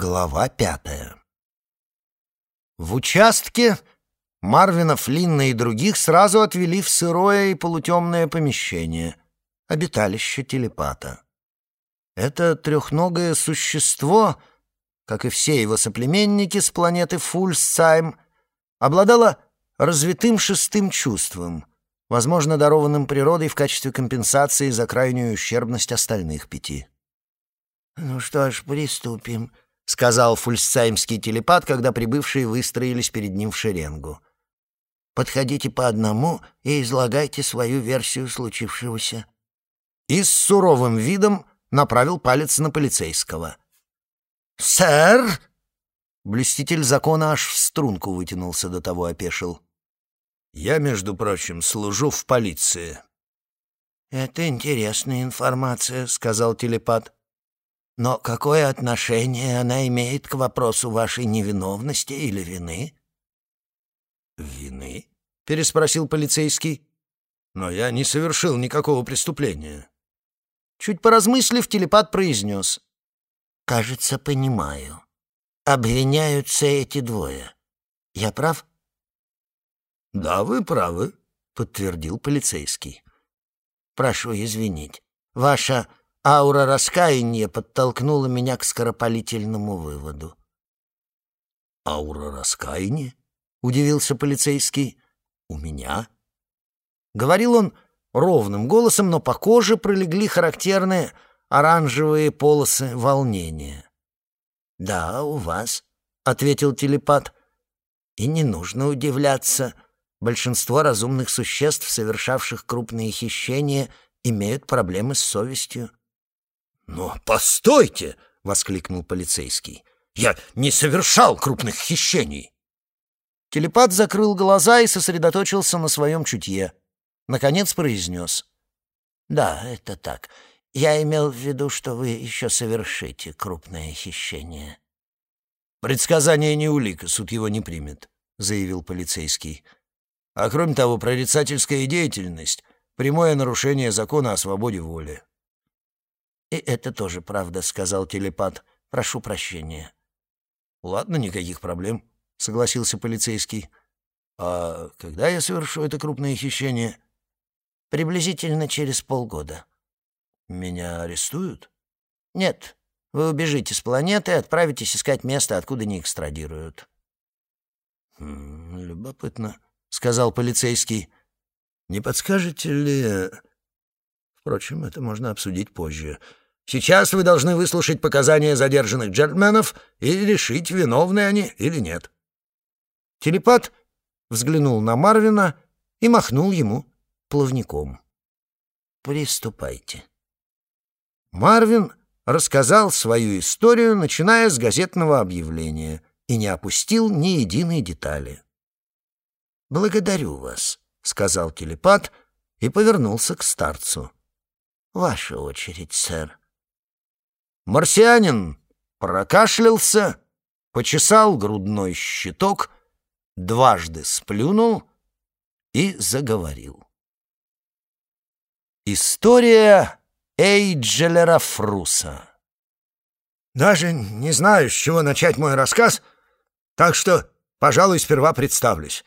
Глава пятая В участке Марвина Флинна и других сразу отвели в сырое и полутемное помещение, обиталище телепата. Это трехногое существо, как и все его соплеменники с планеты Фульсайм, обладало развитым шестым чувством, возможно, дарованным природой в качестве компенсации за крайнюю ущербность остальных пяти. «Ну что ж, приступим», — сказал фульсаймский телепат, когда прибывшие выстроились перед ним в шеренгу. «Подходите по одному и излагайте свою версию случившегося». И с суровым видом направил палец на полицейского. «Сэр!» Блюститель закона аж в струнку вытянулся, до того опешил. «Я, между прочим, служу в полиции». «Это интересная информация», — сказал телепат. Но какое отношение она имеет к вопросу вашей невиновности или вины? Вины? переспросил полицейский. Но я не совершил никакого преступления. Чуть поразмыслив, телепат произнес. Кажется, понимаю. Обвиняются эти двое. Я прав? Да, вы правы, подтвердил полицейский. Прошу извинить. Ваша Аура раскаяния подтолкнула меня к скоропалительному выводу. «Аура раскаяния?» — удивился полицейский. «У меня?» Говорил он ровным голосом, но по коже пролегли характерные оранжевые полосы волнения. «Да, у вас», — ответил телепат. «И не нужно удивляться. Большинство разумных существ, совершавших крупные хищения, имеют проблемы с совестью. «Но постойте!» — воскликнул полицейский. «Я не совершал крупных хищений!» Телепат закрыл глаза и сосредоточился на своем чутье. Наконец произнес. «Да, это так. Я имел в виду, что вы еще совершите крупное хищение». «Предсказание не улика, суд его не примет», — заявил полицейский. «А кроме того, прорицательская деятельность — прямое нарушение закона о свободе воли». «И это тоже правда», — сказал телепат. «Прошу прощения». «Ладно, никаких проблем», — согласился полицейский. «А когда я совершу это крупное хищение?» «Приблизительно через полгода». «Меня арестуют?» «Нет. Вы убежите с планеты и отправитесь искать место, откуда не экстрадируют». «Хм, «Любопытно», — сказал полицейский. «Не подскажете ли...» Впрочем, это можно обсудить позже. Сейчас вы должны выслушать показания задержанных джентльменов и решить, виновны они или нет». Телепат взглянул на Марвина и махнул ему плавником. «Приступайте». Марвин рассказал свою историю, начиная с газетного объявления, и не опустил ни единой детали. «Благодарю вас», — сказал телепат и повернулся к старцу. «Ваша очередь, сэр». Марсианин прокашлялся, почесал грудной щиток, дважды сплюнул и заговорил. История Эйджелера Фруса Даже не знаю, с чего начать мой рассказ, так что, пожалуй, сперва представлюсь.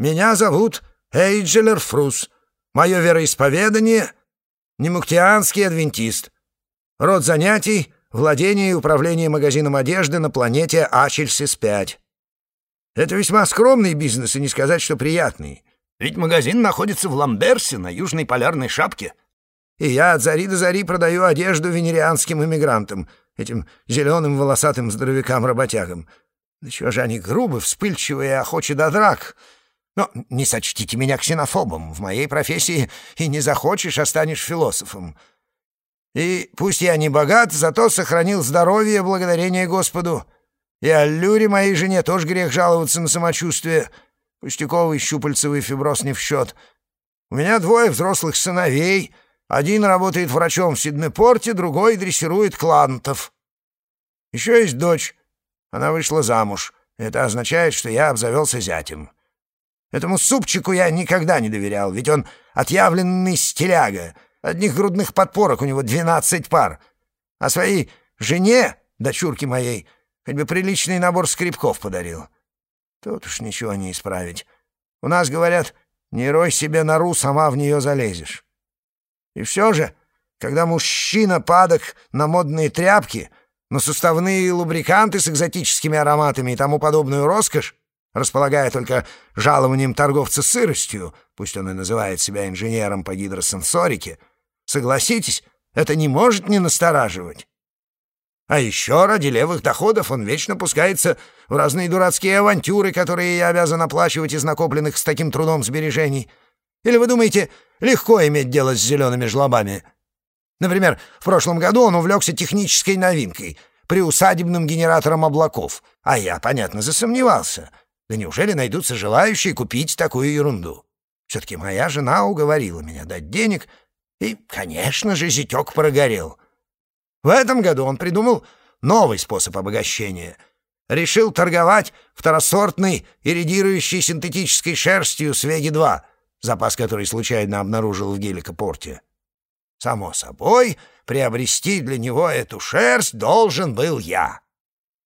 Меня зовут Эйджелер Фрус. Мое вероисповедание — немуктианский адвентист. Род занятий — владение и управление магазином одежды на планете Ачельсис-5. Это весьма скромный бизнес, и не сказать, что приятный. Ведь магазин находится в Ламберсе, на Южной полярной шапке. И я от зари до зари продаю одежду венерианским иммигрантам, этим зеленым волосатым здоровякам-работягам. Да чего же они грубы, вспыльчивые и охочи до драк. Но не сочтите меня ксенофобом. В моей профессии и не захочешь, а станешь философом. И пусть я не богат, зато сохранил здоровье благодарение Господу. И аллюре моей жене тоже грех жаловаться на самочувствие. Пустяковый щупальцевый фиброз не в счет. У меня двое взрослых сыновей. Один работает врачом в Сиднепорте, другой дрессирует клантов. Еще есть дочь. Она вышла замуж. Это означает, что я обзавелся зятем. Этому супчику я никогда не доверял, ведь он отъявленный стиляга — Одних грудных подпорок у него двенадцать пар. А своей жене, дочурке моей, Хоть бы приличный набор скребков подарил. Тут уж ничего не исправить. У нас говорят, не рой себе нору, сама в нее залезешь. И все же, когда мужчина падок на модные тряпки, на суставные лубриканты с экзотическими ароматами и тому подобную роскошь, располагая только жалованием торговца сыростью, пусть он и называет себя инженером по гидросенсорике, согласитесь, это не может не настораживать. А еще ради левых доходов он вечно пускается в разные дурацкие авантюры, которые я обязан оплачивать из накопленных с таким трудом сбережений. Или вы думаете, легко иметь дело с зелеными жлобами? Например, в прошлом году он увлекся технической новинкой — приусадебным генератором облаков, а я, понятно, засомневался. Да неужели найдутся желающие купить такую ерунду? Все-таки моя жена уговорила меня дать денег, и, конечно же, зятек прогорел. В этом году он придумал новый способ обогащения. Решил торговать второсортной иридирующей синтетической шерстью Свеги-2, запас которой случайно обнаружил в Геликопорте. Само собой, приобрести для него эту шерсть должен был я.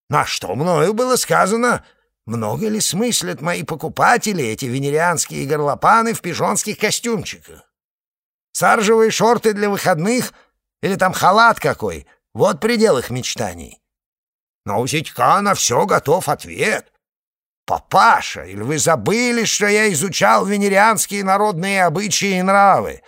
На что мною было сказано, много ли смыслят мои покупатели эти венерианские горлопаны в пижонских костюмчиках? Саржевые шорты для выходных или там халат какой — вот предел их мечтаний. Но у зятька на все готов ответ. «Папаша, или вы забыли, что я изучал венерианские народные обычаи и нравы?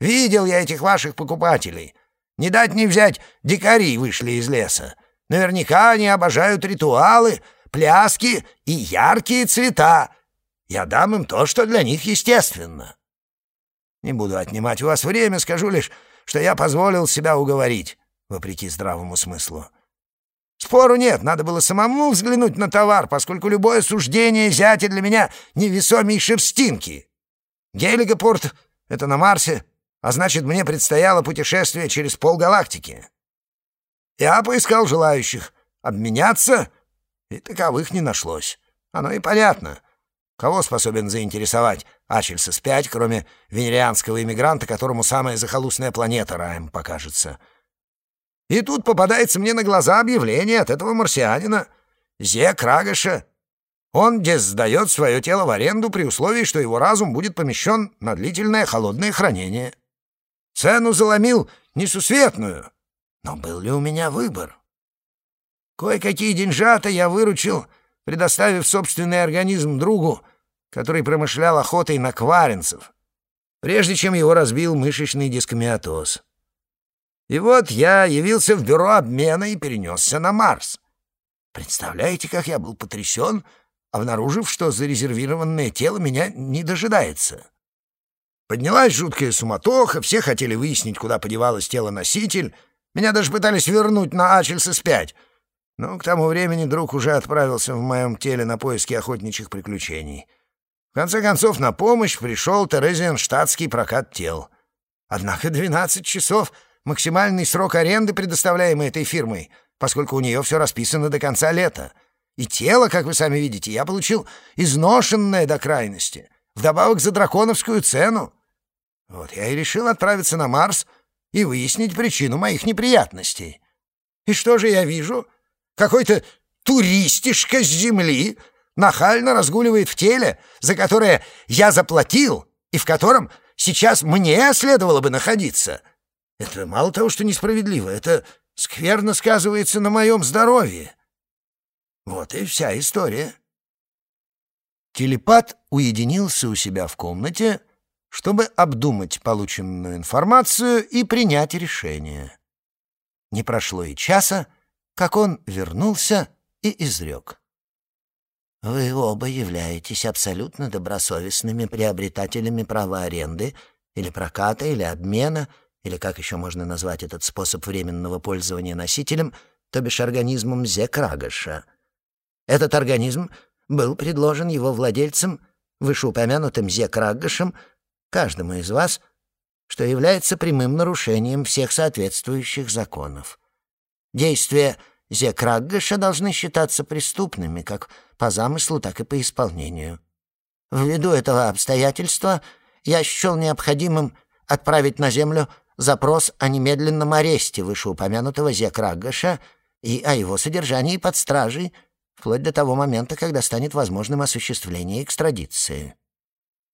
Видел я этих ваших покупателей. Не дать не взять, дикари вышли из леса. Наверняка они обожают ритуалы, пляски и яркие цвета. Я дам им то, что для них естественно. Не буду отнимать у вас время, скажу лишь, что я позволил себя уговорить, вопреки здравому смыслу. Спору нет, надо было самому взглянуть на товар, поскольку любое суждение зятя для меня невесомей шерстинки. Гелигопорт — это на Марсе, а значит, мне предстояло путешествие через полгалактики. Я поискал желающих обменяться, и таковых не нашлось. Оно и понятно. Кого способен заинтересовать Ачельса-5, кроме венерианского иммигранта, которому самая захолустная планета раем покажется? И тут попадается мне на глаза объявление от этого марсианина, Зе Крагыша. Он, дес, сдает свое тело в аренду при условии, что его разум будет помещен на длительное холодное хранение. Цену заломил несусветную. Но был ли у меня выбор? Кое-какие деньжата я выручил, предоставив собственный организм другу, который промышлял охотой на кваренцев, прежде чем его разбил мышечный дискомиотоз. И вот я явился в бюро обмена и перенесся на Марс. Представляете, как я был потрясен, обнаружив, что зарезервированное тело меня не дожидается. Поднялась жуткая суматоха, все хотели выяснить, куда подевалось тело-носитель. Меня даже пытались вернуть на Ачельса-5. Но к тому времени друг уже отправился в моем теле на поиски охотничьих приключений. В конце концов, на помощь пришел Терезиан штатский прокат тел. Однако 12 часов — максимальный срок аренды, предоставляемый этой фирмой, поскольку у нее все расписано до конца лета. И тело, как вы сами видите, я получил изношенное до крайности, вдобавок за драконовскую цену. Вот я и решил отправиться на Марс и выяснить причину моих неприятностей. И что же я вижу? Какой-то туристишка с Земли нахально разгуливает в теле, за которое я заплатил и в котором сейчас мне следовало бы находиться. Это мало того, что несправедливо, это скверно сказывается на моем здоровье. Вот и вся история. Телепат уединился у себя в комнате, чтобы обдумать полученную информацию и принять решение. Не прошло и часа, как он вернулся и изрек. «Вы оба являетесь абсолютно добросовестными приобретателями права аренды или проката, или обмена, или как еще можно назвать этот способ временного пользования носителем, то бишь организмом Зекрагаша. Этот организм был предложен его владельцем, вышеупомянутым Зекрагашем, каждому из вас, что является прямым нарушением всех соответствующих законов. Действия Зекраггаша должны считаться преступными как по замыслу, так и по исполнению. Ввиду этого обстоятельства я счел необходимым отправить на Землю запрос о немедленном аресте вышеупомянутого Зекраггаша и о его содержании под стражей, вплоть до того момента, когда станет возможным осуществление экстрадиции.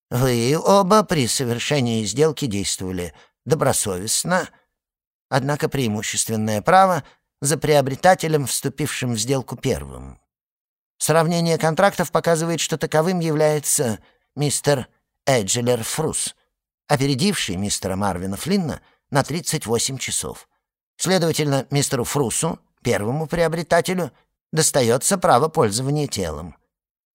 Вы оба при совершении сделки действовали добросовестно, однако преимущественное право за приобретателем, вступившим в сделку первым. Сравнение контрактов показывает, что таковым является мистер Эджелер Фрус, опередивший мистера Марвина Флинна на 38 часов. Следовательно, мистеру Фрусу, первому приобретателю, достается право пользования телом,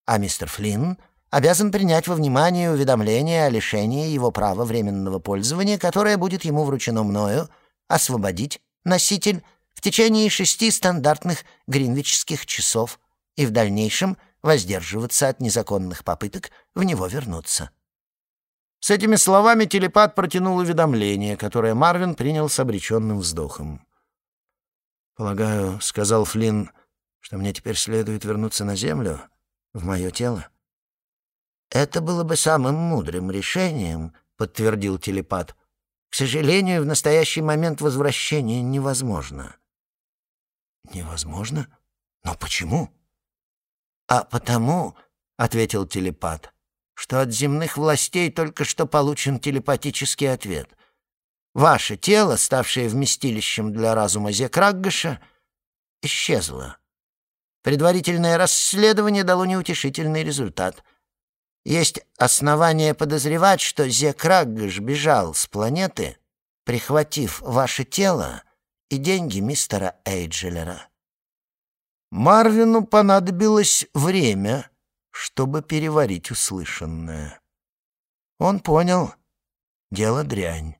а мистер Флинн обязан принять во внимание уведомление о лишении его права временного пользования, которое будет ему вручено мною, освободить носитель в течение шести стандартных гринвичских часов и в дальнейшем воздерживаться от незаконных попыток в него вернуться. С этими словами телепат протянул уведомление, которое Марвин принял с обреченным вздохом. «Полагаю, — сказал Флинн, — что мне теперь следует вернуться на землю, в мое тело?» «Это было бы самым мудрым решением», — подтвердил телепат. «К сожалению, в настоящий момент возвращение невозможно». «Невозможно? Но почему?» «А потому», — ответил телепат, — «что от земных властей только что получен телепатический ответ. Ваше тело, ставшее вместилищем для разума Зекраггаша, исчезло. Предварительное расследование дало неутешительный результат. Есть основания подозревать, что Зекраггаш бежал с планеты, прихватив ваше тело и деньги мистера Эйджелера. Марвину понадобилось время, чтобы переварить услышанное. Он понял — дело дрянь.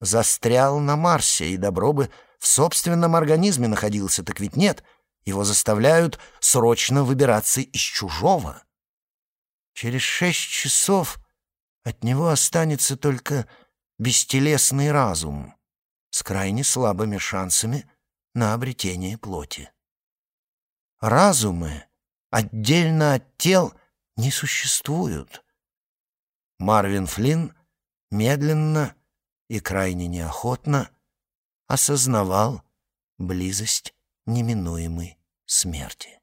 Застрял на Марсе, и добро бы в собственном организме находился, так ведь нет, его заставляют срочно выбираться из чужого. Через шесть часов от него останется только бестелесный разум с крайне слабыми шансами на обретение плоти. Разумы отдельно от тел не существуют. Марвин Флинн медленно и крайне неохотно осознавал близость неминуемой смерти.